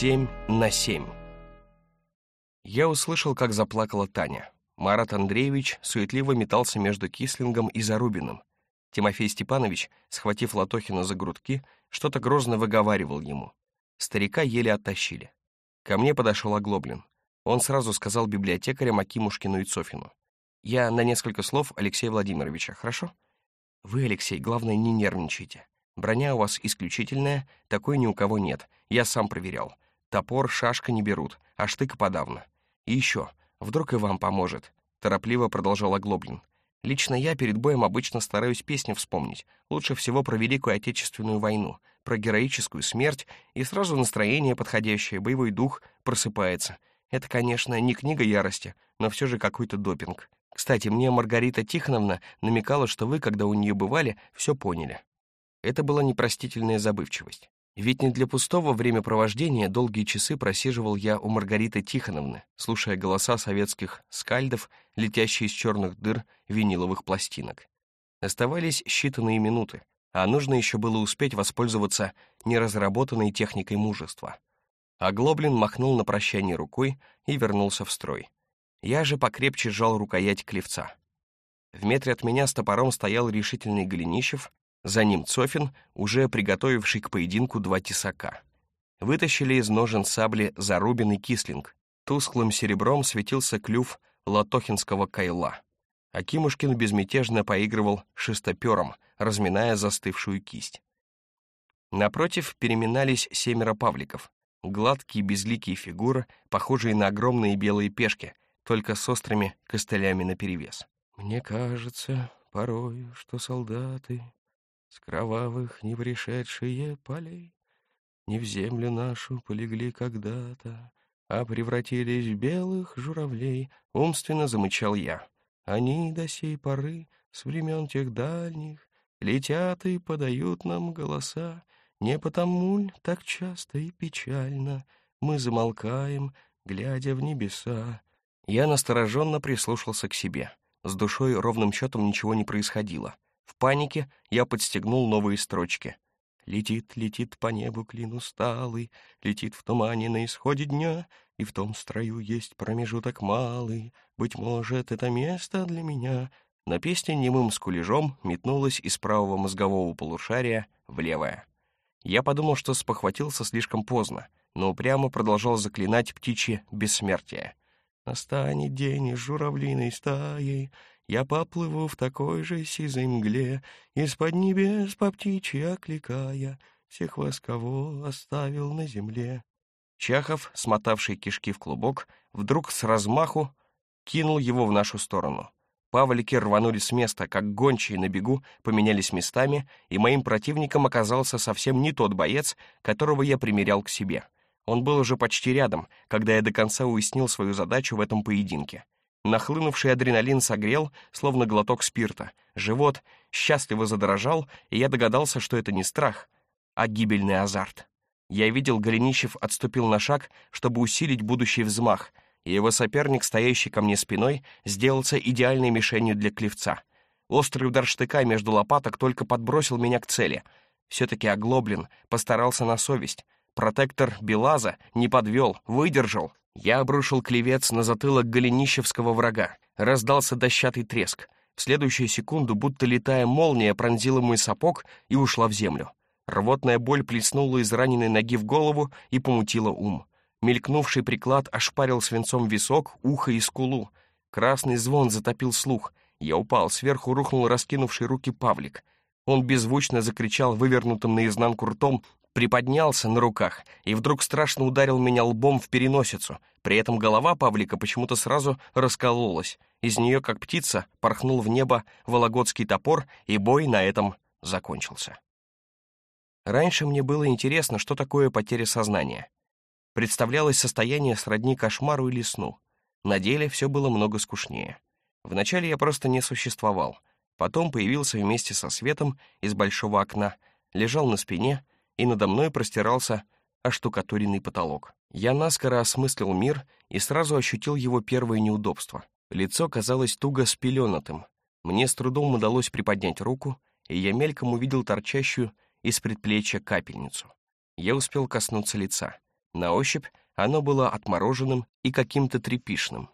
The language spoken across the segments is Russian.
Семь на семь. Я услышал, как заплакала Таня. Марат Андреевич суетливо метался между Кислингом и Зарубиным. Тимофей Степанович, схватив Латохина за грудки, что-то грозно выговаривал ему. Старика еле оттащили. Ко мне подошел Оглоблин. Он сразу сказал библиотекарям Акимушкину и Цофину. «Я на несколько слов Алексея Владимировича, хорошо?» «Вы, Алексей, главное, не нервничайте. Броня у вас исключительная, такой ни у кого нет. Я сам проверял. Топор, шашка не берут, а штык подавно. И еще, вдруг и вам поможет», — торопливо продолжал Оглоблин. «Лично я перед боем обычно стараюсь песни вспомнить. Лучше всего про Великую Отечественную войну, про героическую смерть, и сразу настроение подходящее, боевой дух просыпается. Это, конечно, не книга ярости, но все же какой-то допинг. Кстати, мне Маргарита Тихоновна намекала, что вы, когда у нее бывали, все поняли. Это была непростительная забывчивость. Ведь не для пустого времяпровождения долгие часы просиживал я у Маргариты Тихоновны, слушая голоса советских скальдов, летящие из черных дыр виниловых пластинок. Оставались считанные минуты, а нужно еще было успеть воспользоваться неразработанной техникой мужества. А Глоблин махнул на прощание рукой и вернулся в строй. Я же покрепче сжал рукоять клевца. В метре от меня с топором стоял решительный Голенищев, за ним Цофин, уже приготовивший к поединку два тесака. Вытащили из ножен сабли зарубин и кислинг. Тусклым серебром светился клюв латохинского кайла. Акимушкин безмятежно поигрывал шестопером, разминая застывшую кисть. Напротив переминались семеро павликов. Гладкие безликие фигуры, похожие на огромные белые пешки, только с острыми костылями наперевес. «Мне кажется порой, что солдаты с кровавых не пришедшие полей Не в землю нашу полегли когда-то, А превратились в белых журавлей, Умственно замычал я. Они до сей поры, с времен тех дальних, Летят и подают нам голоса, Не потому ль так часто и печально Мы замолкаем, глядя в небеса. Я настороженно прислушался к себе. С душой ровным счетом ничего не происходило. В панике я подстегнул новые строчки. Летит, летит по небу клин усталый, Летит в тумане на исходе дня, И в том строю есть промежуток малый, Быть может, это место для меня. На песне немым скулежом метнулась из правого мозгового полушария в левое. Я подумал, что спохватился слишком поздно, но упрямо продолжал заклинать птичье бессмертие. Настанет день из журавлиной стаей, я поплыву в такой же сизой мгле, Из-под небес по птичьи окликая, Всех вас, кого оставил на земле. Чахов, смотавший кишки в клубок, вдруг с размаху кинул его в нашу сторону. Павлики рванули с места, как гончие на бегу, поменялись местами, и моим противником оказался совсем не тот боец, которого я примерял к себе. Он был уже почти рядом, когда я до конца уяснил свою задачу в этом поединке. Нахлынувший адреналин согрел, словно глоток спирта. Живот счастливо задрожал, и я догадался, что это не страх, а гибельный азарт. Я видел, Голенищев отступил на шаг, чтобы усилить будущий взмах, и его соперник, стоящий ко мне спиной, сделался идеальной мишенью для клевца. Острый удар штыка между лопаток только подбросил меня к цели. Все-таки оглоблен, постарался на совесть. Протектор Белаза не подвел, выдержал. Я обрушил клевец на затылок голенищевского врага. Раздался дощатый треск. В следующую секунду, будто летая молния, пронзила мой сапог и ушла в землю. Рвотная боль плеснула из раненой ноги в голову и помутила ум. Мелькнувший приклад ошпарил свинцом висок, ухо и скулу. Красный звон затопил слух. Я упал, сверху рухнул раскинувший руки Павлик. Он беззвучно закричал вывернутым наизнанку ртом, приподнялся на руках и вдруг страшно ударил меня лбом в переносицу. При этом голова Павлика почему-то сразу раскололась. Из нее, как птица, порхнул в небо вологодский топор, и бой на этом закончился. Раньше мне было интересно, что такое потеря сознания. Представлялось состояние сродни кошмару или сну. На деле все было много скучнее. Вначале я просто не существовал. Потом появился вместе со светом из большого окна, лежал на спине — и надо мной простирался оштукатуренный потолок. Я наскоро осмыслил мир и сразу ощутил его первое неудобство. Лицо казалось туго спеленатым. Мне с трудом удалось приподнять руку, и я мельком увидел торчащую из предплечья капельницу. Я успел коснуться лица. На ощупь оно было отмороженным и каким-то трепишным.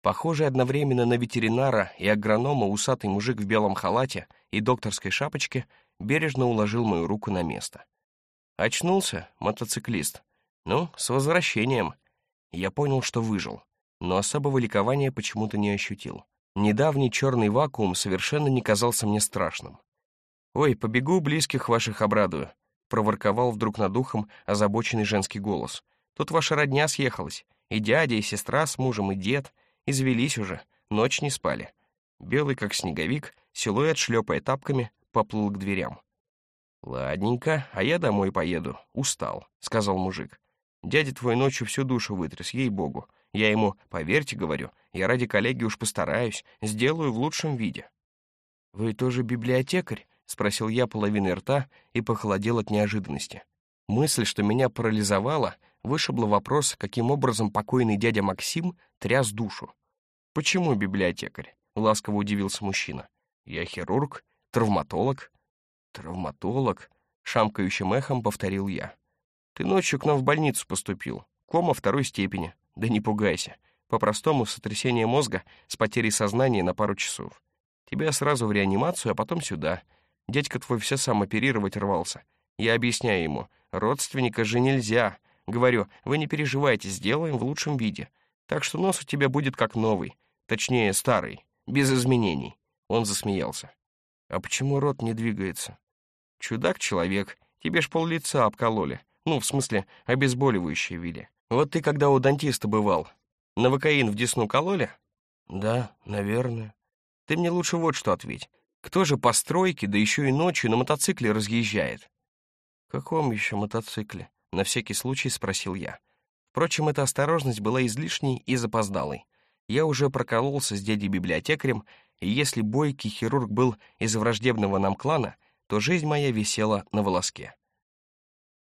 Похожий одновременно на ветеринара и агронома усатый мужик в белом халате и докторской шапочке бережно уложил мою руку на место. Очнулся мотоциклист. Ну, с возвращением. Я понял, что выжил, но особого ликования почему-то не ощутил. Недавний черный вакуум совершенно не казался мне страшным. «Ой, побегу, близких ваших обрадую», — проворковал вдруг над ухом озабоченный женский голос. «Тут ваша родня съехалась. И дядя, и сестра с мужем, и дед. Извелись уже, ночь не спали». Белый, как снеговик, силуэт, шлепая тапками, поплыл к дверям. «Ладненько, а я домой поеду. Устал», — сказал мужик. «Дядя твой ночью всю душу вытряс, ей-богу. Я ему, поверьте, говорю, я ради коллеги уж постараюсь, сделаю в лучшем виде». «Вы тоже библиотекарь?» — спросил я половиной рта и похолодел от неожиданности. Мысль, что меня парализовала, вышибла вопрос, каким образом покойный дядя Максим тряс душу. «Почему библиотекарь?» — ласково удивился мужчина. «Я хирург, травматолог». «Травматолог?» — шамкающим эхом повторил я. «Ты ночью к нам в больницу поступил. Кома второй степени. Да не пугайся. По-простому, сотрясение мозга с потерей сознания на пару часов. Тебя сразу в реанимацию, а потом сюда. Дядька твой все сам оперировать рвался. Я объясняю ему, родственника же нельзя. Говорю, вы не переживайте, сделаем в лучшем виде. Так что нос у тебя будет как новый. Точнее, старый, без изменений. Он засмеялся. А почему рот не двигается? Чудак-человек, тебе ж пол лица обкололи. Ну, в смысле, обезболивающее ввели. Вот ты когда у дантиста бывал, навокаин в десну кололи? Да, наверное. Ты мне лучше вот что ответь. Кто же по стройке, да еще и ночью на мотоцикле разъезжает? Каком еще мотоцикле? На всякий случай спросил я. Впрочем, эта осторожность была излишней и запоздалой. Я уже прокололся с дядей-библиотекарем, и если бойкий хирург был из враждебного нам клана, то жизнь моя висела на волоске.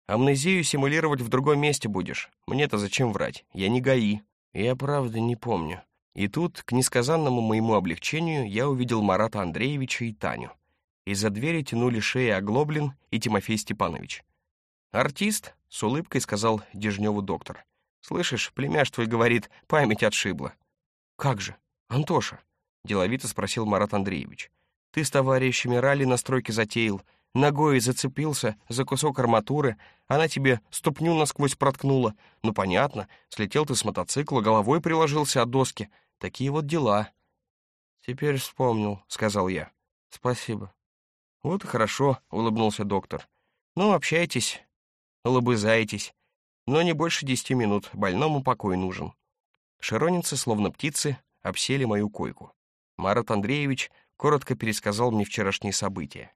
Амнезию симулировать в другом месте будешь. Мне-то зачем врать? Я не ГАИ. Я правда не помню. И тут, к несказанному моему облегчению, я увидел Марата Андреевича и Таню. Из-за двери тянули шеи Оглоблин и Тимофей Степанович. «Артист?» — с улыбкой сказал Дежневу доктор. «Слышишь, племяш твой говорит, память отшибла». «Как же? Антоша?» — деловито спросил Марат Андреевич. «Ты с товарищами ралли на стройке затеял, Ногой зацепился за кусок арматуры, она тебе ступню насквозь проткнула. Ну, понятно, слетел ты с мотоцикла, головой приложился от доски. Такие вот дела. «Теперь вспомнил», — сказал я. «Спасибо». «Вот и хорошо», — улыбнулся доктор. «Ну, общайтесь, улыбызайтесь. Но не больше десяти минут, больному покой нужен». Широнинцы, словно птицы, обсели мою койку. Марат Андреевич коротко пересказал мне вчерашние события.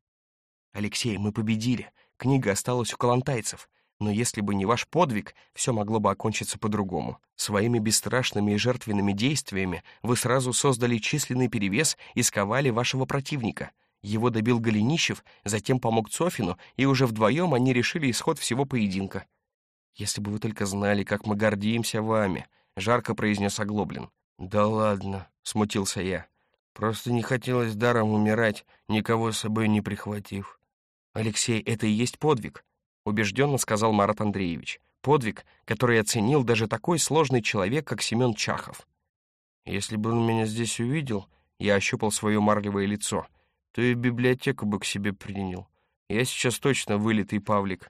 «Алексей, мы победили. Книга осталась у калантайцев. Но если бы не ваш подвиг, все могло бы окончиться по-другому. Своими бесстрашными и жертвенными действиями вы сразу создали численный перевес и сковали вашего противника. Его добил Голенищев, затем помог Цофину, и уже вдвоем они решили исход всего поединка. «Если бы вы только знали, как мы гордимся вами», — жарко произнес Оглоблин. «Да ладно», — смутился я. «Просто не хотелось даром умирать, никого с собой не прихватив». «Алексей, это и есть подвиг», — убежденно сказал Марат Андреевич. «Подвиг, который оценил даже такой сложный человек, как Семен Чахов». «Если бы он меня здесь увидел, я ощупал свое марлевое лицо, то и библиотеку бы к себе принял. Я сейчас точно вылитый Павлик».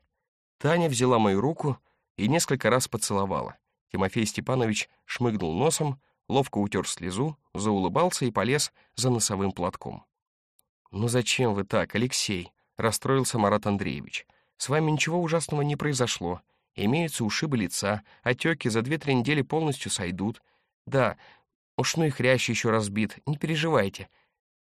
Таня взяла мою руку и несколько раз поцеловала. Тимофей Степанович шмыгнул носом, ловко утер слезу, заулыбался и полез за носовым платком. «Ну зачем вы так, Алексей?» — расстроился Марат Андреевич. «С вами ничего ужасного не произошло. Имеются ушибы лица, отеки за две-три недели полностью сойдут. Да, ушной хрящ еще разбит, не переживайте.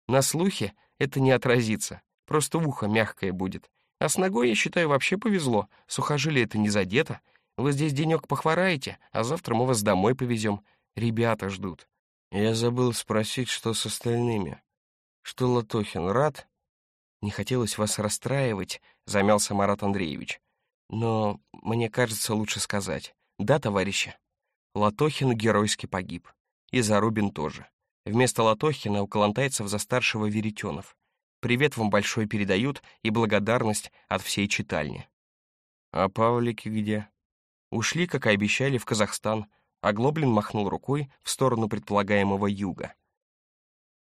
На слухе это не отразится, просто ухо мягкое будет. А с ногой, я считаю, вообще повезло. Сухожилие это не задето. Вы здесь денек похвораете, а завтра мы вас домой повезем. Ребята ждут». Я забыл спросить, что с остальными. Что Латохин рад? «Не хотелось вас расстраивать», — замялся Марат Андреевич. «Но мне кажется, лучше сказать. Да, товарищи?» Латохин геройски погиб. И Зарубин тоже. Вместо Латохина у калантайцев за старшего Веретенов. Привет вам большой передают и благодарность от всей читальни. «А Павлики где?» Ушли, как и обещали, в Казахстан, а Глоблин махнул рукой в сторону предполагаемого юга.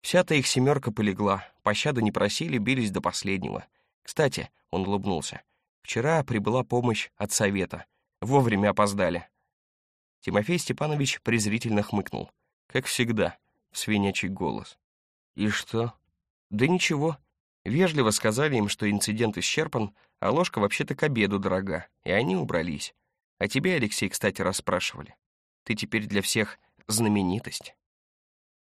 Вся-то их семерка полегла, пощады не просили, бились до последнего. Кстати, он улыбнулся, вчера прибыла помощь от совета. Вовремя опоздали. Тимофей Степанович презрительно хмыкнул. Как всегда, свинячий голос. «И что?» «Да ничего. Вежливо сказали им, что инцидент исчерпан, а ложка вообще-то к обеду дорога, и они убрались. А тебе, Алексей, кстати, расспрашивали. Ты теперь для всех знаменитость».